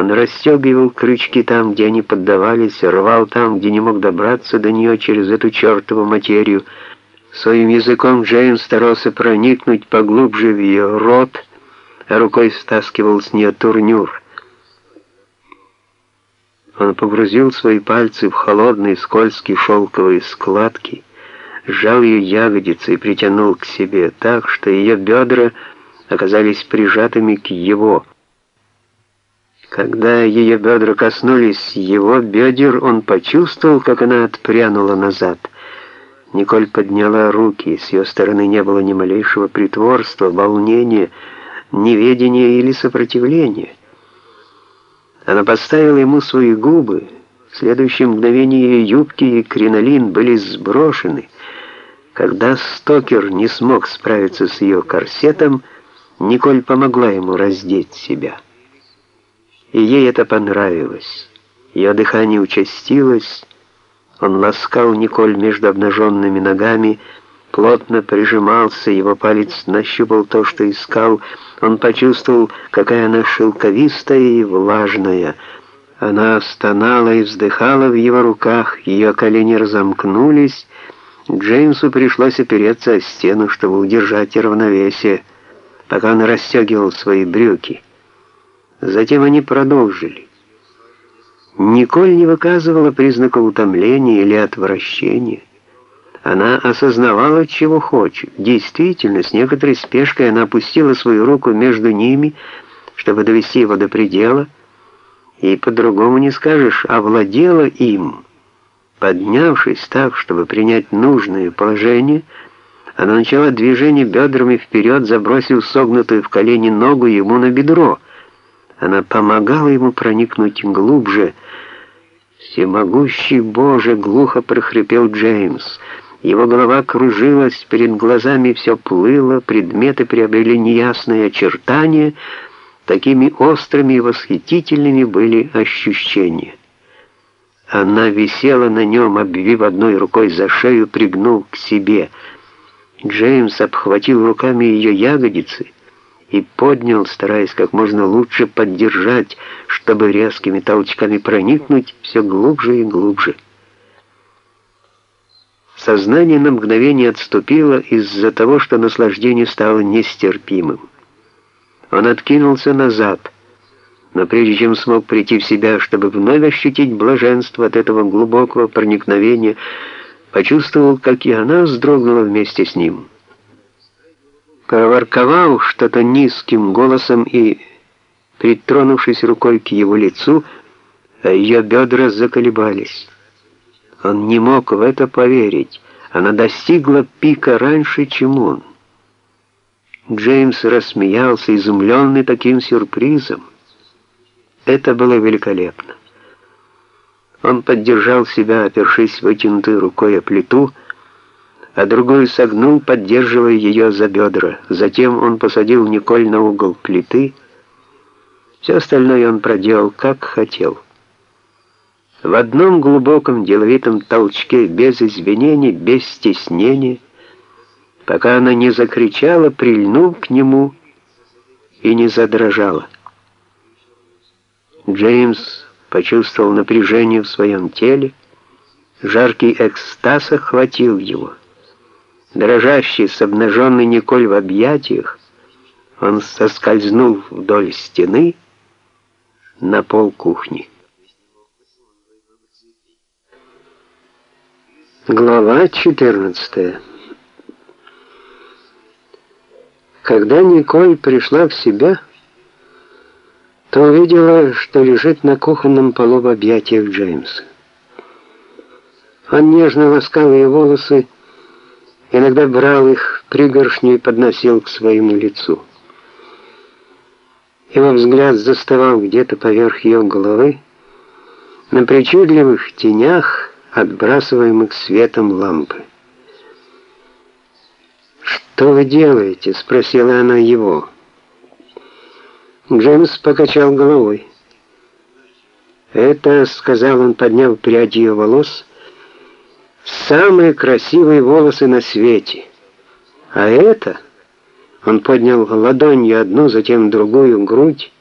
Он расстегивал крючки там, где они поддавались, рвал там, где не мог добраться до нее через эту чертову материю. Своим языком Джеймс старался проникнуть поглубже в ее рот, а рукой стаскивал с нее турнюр. Он погрузил свои пальцы в холодные скользкие шелковые складки, сжал ее ягодицы и притянул к себе так, что ее бедра оказались прижатыми к его. Когда ее бедра коснулись его бедер, он почувствовал, как она отпрянула назад. Николь подняла руки, с ее стороны не было ни малейшего притворства, волнения, неведения или сопротивления. Она поставила ему свои губы. В следующее мгновение ее юбки и кринолин были сброшены. Когда Стокер не смог справиться с ее корсетом, Николь помогла ему раздеть себя. И ей это понравилось. Ее дыхание участилось. Он ласкал Николь между обнаженными ногами, плотно прижимался, его палец нащупал то, что искал. Он почувствовал, какая она шелковистая и влажная. Она стонала и вздыхала в его руках, ее колени разомкнулись. Джеймсу пришлось опереться о стену, чтобы удержать равновесие пока он расстегивал свои брюки. Затем они продолжили. Николь не выказывала признаков утомления или отвращения. Она осознавала, чего хочет. Действительно, с некоторой спешкой она опустила свою руку между ними, чтобы довести его до предела, и по-другому не скажешь, овладела им. Поднявшись так, чтобы принять нужное положение, она начала движение бедрами вперед, забросив согнутую в колени ногу ему на бедро. Она помогала ему проникнуть глубже. «Всемогущий Боже!» — глухо прохрипел Джеймс. Его голова кружилась, перед глазами все плыло, предметы приобрели неясные очертания, такими острыми и восхитительными были ощущения. Она висела на нем, обвив одной рукой за шею, пригнув к себе — Джеймс обхватил руками ее ягодицы и поднял, стараясь как можно лучше поддержать, чтобы резкими толчками проникнуть все глубже и глубже. Сознание на мгновение отступило из-за того, что наслаждение стало нестерпимым. Он откинулся назад, но прежде чем смог прийти в себя, чтобы вновь ощутить блаженство от этого глубокого проникновения, почувствовал, как и она вздрогнула вместе с ним. Проворковал что-то низким голосом и, притронувшись рукой к его лицу, ее бедра заколебались. Он не мог в это поверить. Она достигла пика раньше, чем он. Джеймс рассмеялся, изумленный таким сюрпризом. Это было великолепно. Он поддержал себя, опершись вытянутой рукой о плиту, а другую согнул, поддерживая ее за бедра. Затем он посадил Николь на угол плиты. Все остальное он проделал, как хотел. В одном глубоком деловитом толчке, без извинений, без стеснения, пока она не закричала, прильнув к нему и не задрожала. Джеймс почувствовал напряжение в своем теле, жаркий экстаз охватил его. Дрожащий, с обнаженной Николь в объятиях, он соскользнул вдоль стены на пол кухни. Глава 14 Когда Николь пришла в себя, то увидела, что лежит на кухонном полу в объятиях Джеймса. Он нежно ласкал ее волосы, иногда брал их пригоршню и подносил к своему лицу. Его взгляд заставал где-то поверх ее головы, на причудливых тенях, отбрасываемых светом лампы. «Что вы делаете?» — спросила она его. Джеймс покачал головой. «Это, — сказал он, подняв прядь ее волос, — самые красивые волосы на свете. А это...» — он поднял ладонью одну, затем другую грудь,